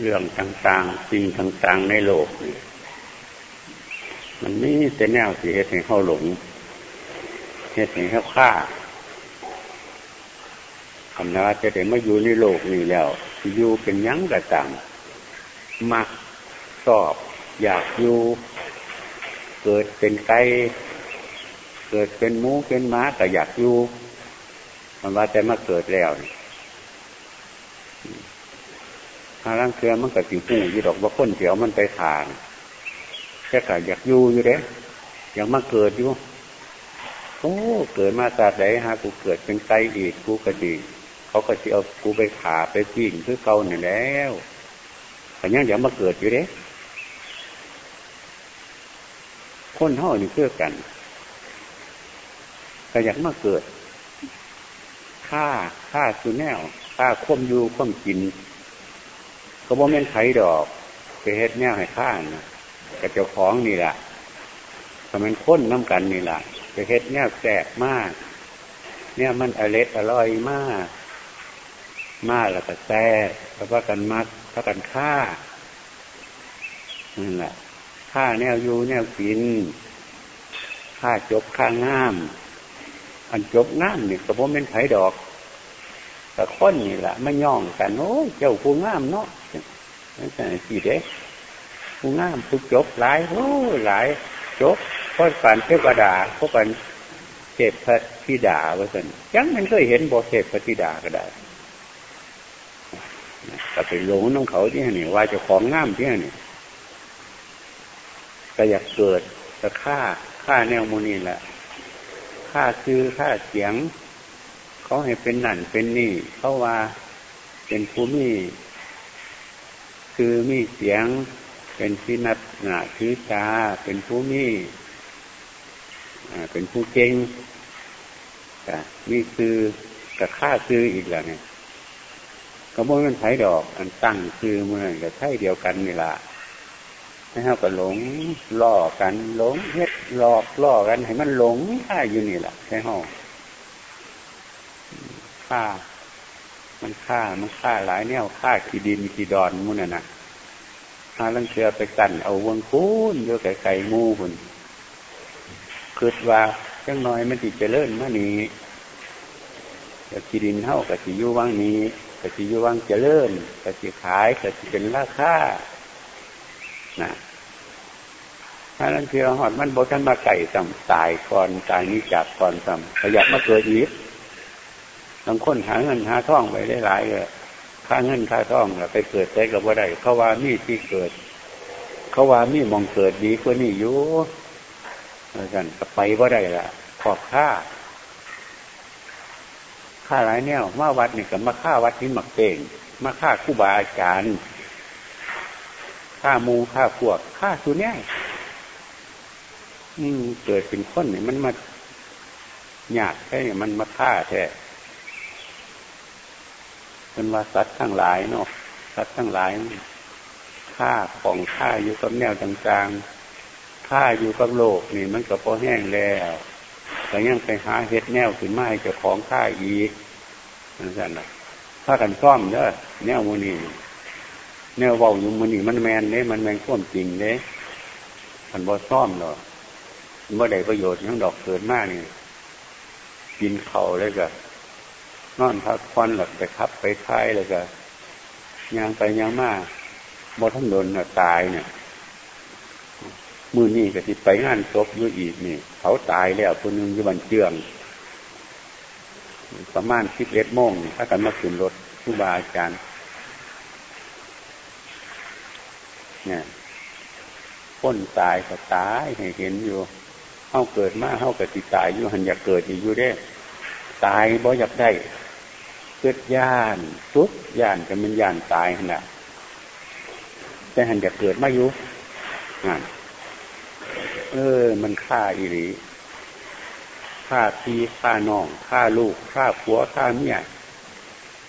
เรื่องต่างๆ สิ่งต่างๆ ในโลกนี่มันมีแต่แนวสิเหตุให้เข้าหลงเหตุให้เข้าฆ่าคำนาจะได้มาอยู่ในโลกนี้แล้วอยู่เป็นยั้งกระตังมักสอบอยากอยู่เกิดเป็นไก่เกิดเป็นหมูเป็นม้าก็อยากอยู่มันว่าแต่มาเกิดแล้ว ถ้าร่างเกลือมันก็สิหูยี่ดอกว่าคนเสียวมันไปทานแค่ก็อยากอยู่อยู่เด้อยากมาเกิดอยู่โอ้เกิดมาจากไหนฮะกูเกิดเป็นไก่อีกกูก็ดีเขาก็จะเอากูไปขาไปปิ้งคือเก่าเนี่ยแล้วแต่ยังอยากมาเกิดอยู่เด้คนเท่านี่เพื่อกันก็อยากมาเกิดฆ่าฆ่าสุแนวฆ่าควมอยู่ควมกิน ก็บ่แม่นไขดอกไปเฮ็ดแนวให้ข้านะกับเจ้าของนี่แหละทำมันค้นน้ำกันนี่แหละไปเฮ็ดแนวแสบมาก เนี่ยมันอร่อยอร่อยมาก มากแล้วก็แซ่แล้วก็กันมัดแล้วกันฆ่านั่นแหละฆ่าแนวยูแนวกินฆ่าจบฆ่างาม อันจบงามนี่ก็บ่เป็นไผดอก แต่คนนี่แหละไม่ย่องกันโอ้เจ้าผู้งามเนาะนั่นสิเด็กผู้งามผู้จบหลายโอ้หลายจบพ้นฝันเทวดาพวกกันเทพพระธิดาว่าสันยังมันเคยเห็นบอเทพพระธิดาก็ได้ก็ไปหลงน้องเขาที่นี่ว่าจะของงามที่นี่ก็อยากเกิดจะฆ่าฆ่าแนวมูนีแหละค่าคือค่าเสียง เขาให้เป็นนั่นเป็นนี่เขาว่าเป็นผู้มีคือมีเสียงเป็นที่นัดหนาคือชาเป็นผู้มีเป็นผู้เก่งนี่คือกับค่าคืออีกแล้วเนี่ยก็บ่มันไผดอก อันตั้งคือเมื่อกับไทยเดียวกันนี่ละให้เขาก็หลงล่อกันหลงเฮ็ดหลอกล่อกันให้มันหลงค่าอยู่นี่แหละใช่ห้อง่า มันค่ามันค่าหลายแนวค่าขีดินขีดอนมุนน่ะนะถ้าลังเชือไปกันเอาวงคูนเยอะไก่ไก่งูคุณคิดว่าจังน้อยมันติจะเลิ่นมานี้แต่ขีดินเท่ากับสีอยู่ว่างนี้กับสีอยู่ว่างจะเลิ่นกับสีขายกับสีเป็นราคานะถ้านั้นเพียหอดมันบท่านมาไก่ซ้ำตายก่อนตายนี้จากก่อนซ้ำขยับมาเกิดอีกางคนหาเงินหาท่องไปได้หลายเลยค่าเงินค่าท่องไปเกิดใจกับว่าได้เขาว่ามีที่เกิด เขาว่ามีมองเกิดดีกว่านี่อยู่แล้วกันไปว่าได้ละขอบค่า ค่าหลายแนวมาวัดนี่กับมาค่าวัดที่หมักเต่งมาค่าคู่บาอาจารย์ฆ่ามูฆ่าพวกฆ่าสุเนี่ยอืมเกิดเป็นคนเนี่ยมันมาหยาดแค่เนี่ยมันมาฆ่าแท้ เป็นว่าสัตว์ทั้งหลายเนาะสัตว์ทั้งหลายฆ่าของฆ่าอยู่กับแนวต่างๆฆ่าอยู่กับโลกนี่มันก็พอแห้งแล้วแต่ยังไปหาเห็ดแนวขึ้นมาให้เจ้าของฆ่าอีกนั่นสั่นนะถ้ากันซ่อมเด้อแนวมูนี่แนวเบาอยู่มันนี่มันแมนเนี่ยมันแมนข้อมจริงเนี่ยมันบ่ซ่อมหรอกมันบ่ได้ประโยชน์ทั้งดอกเกิดมากนี่กินเข่าเลยก็ นอนพักควันหลับไปทับไปท้ายเลยก็ยางไปยางมาบ่ทั้งโดนตายเนี่ยมือนี่ก็ติดไปงานศพอยู่อีกนี่ เขาตายแล้วคนนึงอยู่บันเจือง ประมาณสิบเอ็ดโมงถ้ากันมาขึ้นรถผู้บาอาจารย์เนี่ยพ้นตายก็ตายให้เห็นอยู่เข้าเกิดมาเข้ากิติตายอยู่หันอยากเกิดอีกอยู่ได้ ตายบ่อยากได้ เกิดย่านสุดย่านกันเป็นย่านตายขนาดแต่หันอยากเกิดมาอยู่านเออ มันฆ่าอีหลีฆ่าพี่ฆ่าน้องฆ่าลูกฆ่าผัวฆ่าเมีย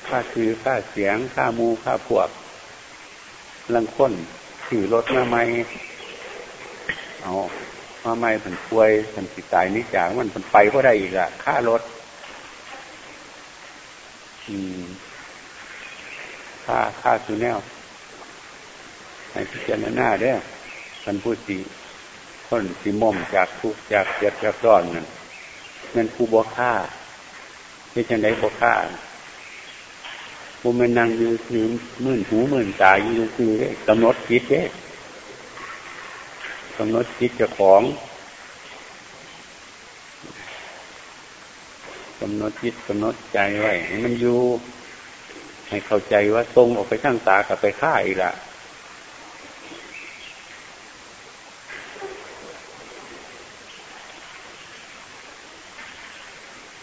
ฆ่าคือฆ่าเสียงฆ่ามูฆ่าพวกลังค้นขี่รถมาไม่เอามาไม่ผันป่วยผันสิตายนิจากมันผันไปก็ได้อีกอะค่ารถ ค่าค่าสุแนวให้พิจารณาเด้อท่านผู้สีคนสีม่อมจากทุกจากเจ็ดจากร้อนนั่นนั่นผู้บวฆ่าที่จะไหนบวฆ่าบุมันนั่งยืนยืนมื่นหูมื่นตาอยู่คือเด้กำหนดคิดเด้กำหนดคิดจะของ กำหนดจิตกำหนดใจไว้ให้มันอยู่ให้เข้าใจว่าตรงออกไปข้างตากับไปฆ่าอีกละ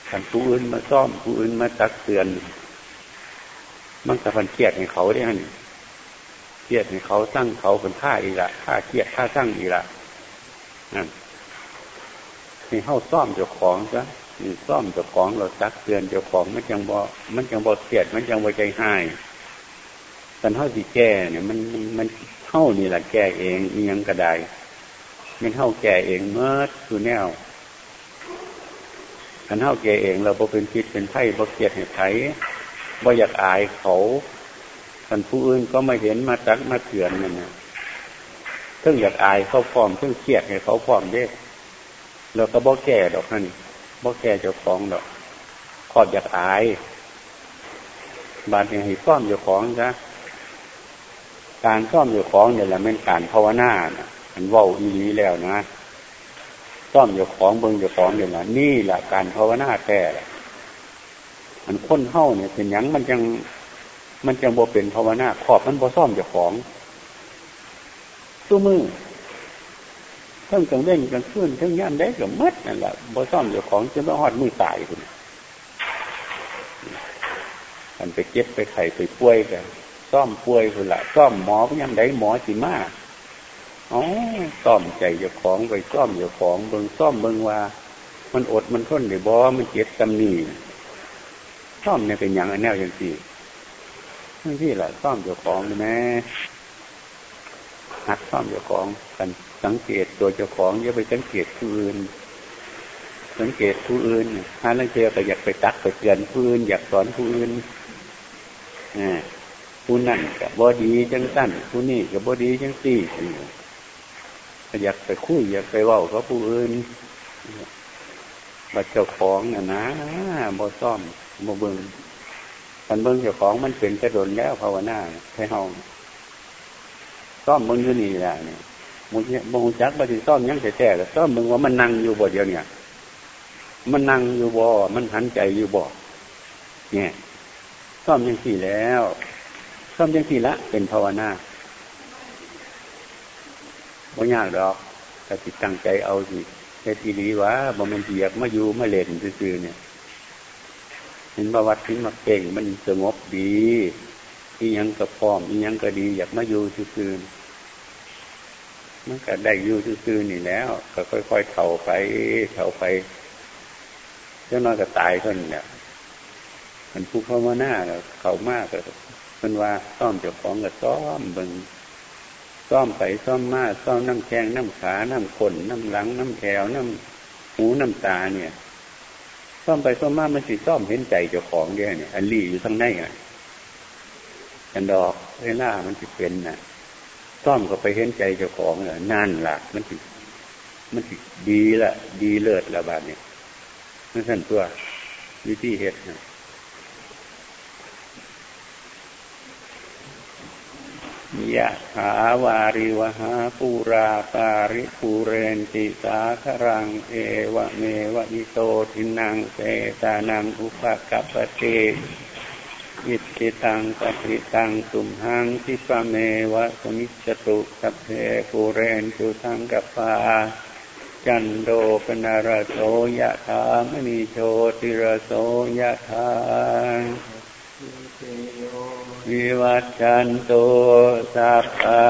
ขันผู้อื่นมาซ่อมผู้อื่นมาตักเตือน มันกะพันเครียดให้เขาได้ฮะนี่เครียดให้เขาสร้างเขาเป็นฆ่าอีกละฆ่าเครียดฆ่าสร้างอีกละนั่นให้เข้าซ่อมเจ้าของซะ ซ่อมเจ้าของเราตักเตือนเจ้าของมันจังบอมันจังบอเครียด มันจังบอใจหายกันเท่าสิแก่เนี่ย มันมันเท่านี่แหละแก่เองยังกระไดมันเท่าแก่เองเมื่อคือแนวกันเท่าแก่เอง เราบ่เป็นพิษเป็นไผ่บ่เกลียดเหตุไถ่บ่อยากอายเขาคนผู้อื่นก็ไม่เห็นมาตักมาเถือนนั่นนะเพิ่งอยากอายเขาพร้อมเพิ่งเครียดให้เขาพร้อมเด้เราก็บ่แก่ดอกนั่น บ่แก่เจ้าของดอกขอดอยากอาย บาดเนี่ยให้ซ่อมเจ้าของซะการซ่อมเจ้าของเนี่ยแหละเป็นการภาวนามันว่าอีนี้แล้วนะซ่อมเจ้าของเบิ้งเจ้าของเนี่ยแหละนี่แหละการภาวนาแท้มันค้นเข้าเนี่ยเป็นยังมันจังมันจังบ่เป็นภาวนาขอบมันบ่ซ่อมเจ้าของตู้มือ เพิ่งกลางเล่นกลางคืนเพิ่งย่านได้กับมัดนั่นแหละบ่ซ่อมเจ้าของจะไม่หอดมือตายคุณมันไปเก็บไปไข่ไปป่วยกันซ่อมป่วยคุณละซ่อมหมอพยังได้หมอสิมาอ๋อซ่อมใจเจ้าของไปซ่อมเจ้าของเบิ่งซ่อมเบิ่งว่า มันอดมันทนหรือบอมันเจ็บตำหนีซ่อมเนี่ยเป็นอย่างอันแนวอย่างสี่ทั้งที่แหละซ่อมเจ้าของเลยแม่ หัดซ่อมเจ้าของกันสังเกตตัวเจ้าของอย่าไปสังเกตผู้อื่น สังเกตผู้อื่นถ้าเรื่องเจอก็อยากไปตักไปเตือนผู้อื่นอยากสอนผู้อื่นผู้นั่นกับบอดีจังสั้นผู้นี่กับบอดีจังสี่อยากไปคุยอยากไปว่าเขาผู้อื่นบัดเจ้าของน่ะนะบ่ซ่อมบ่เบิงมันเบิงเจ้าของมันเป็นกระโดนแล้วภาวนาให้เฮา ซ่อมมึงอยู่นี่แหละเนี่ยมึงมึงจักบัดซ่อมยังแต่แต่ซ่อมมึงว่ามันนั่งอยู่บ่เดียวเนี่ย มันนั่งอยู่บ่ มันหันใจอยู่บ่ เนี่ยซ่อมยังสี่แล้วซ่อมยังสี่ละ เป็นภาวนาไม่ยากดอกแต่ติดตั้งใจเอาสิแค่ทีนี้ว่าบ่มันเยียกมาอยู่มาเล่นซื่อเนี่ยเห็นประวัติที่มาเก่งมันสงบดีอียังก็พร้อมอียังก็ดี อยากมาอยู่ซื่อ มันก็ได้อยู่ซื่อๆนี่แล้ว ก็ค่อยๆเถ่าไปเถ่าไปเจ้าน้อยก็ตายคนเนี่ยมันผู้เข้ามาหน้าเขามากเลยมันว่าซ่อมเจ้าของกับซ่อมบิ่งซ่อมไปซ่อมมาซ่อมน้ำแข้งน้ำขา น้ำขนน้ำหลัง น้ำแขวน้ำหูน้ำตาเนี่ย ซ่อมไปซ่อมมามันสิซ่อมเห็นใจเจ้าของเนี่ยเนี่ยอันรีอยู่ทั้งในอะอันดอกเวลามันจะเป็นน่ะ ซ่อมก็ไปเห็นใจเจ้าของเน่ยนั่นละมันสิมันสิดีละดีเลิศละบาดเนี่ยนั่นสั่นตัววิธีเหตุนะยะหาวาริวหาปูราปาริปูเรนติสาครังเอวะเมวะอิโตทินังเสตานังอุปกัปเต อิติตังปฏิตังสุมหังทิปเมวะสมิจตุสัพเพปูเรนตุสังกปาจันโดปนารโสยะธามณีโชติระโสยะธาวิวัชชันตุสัพพะ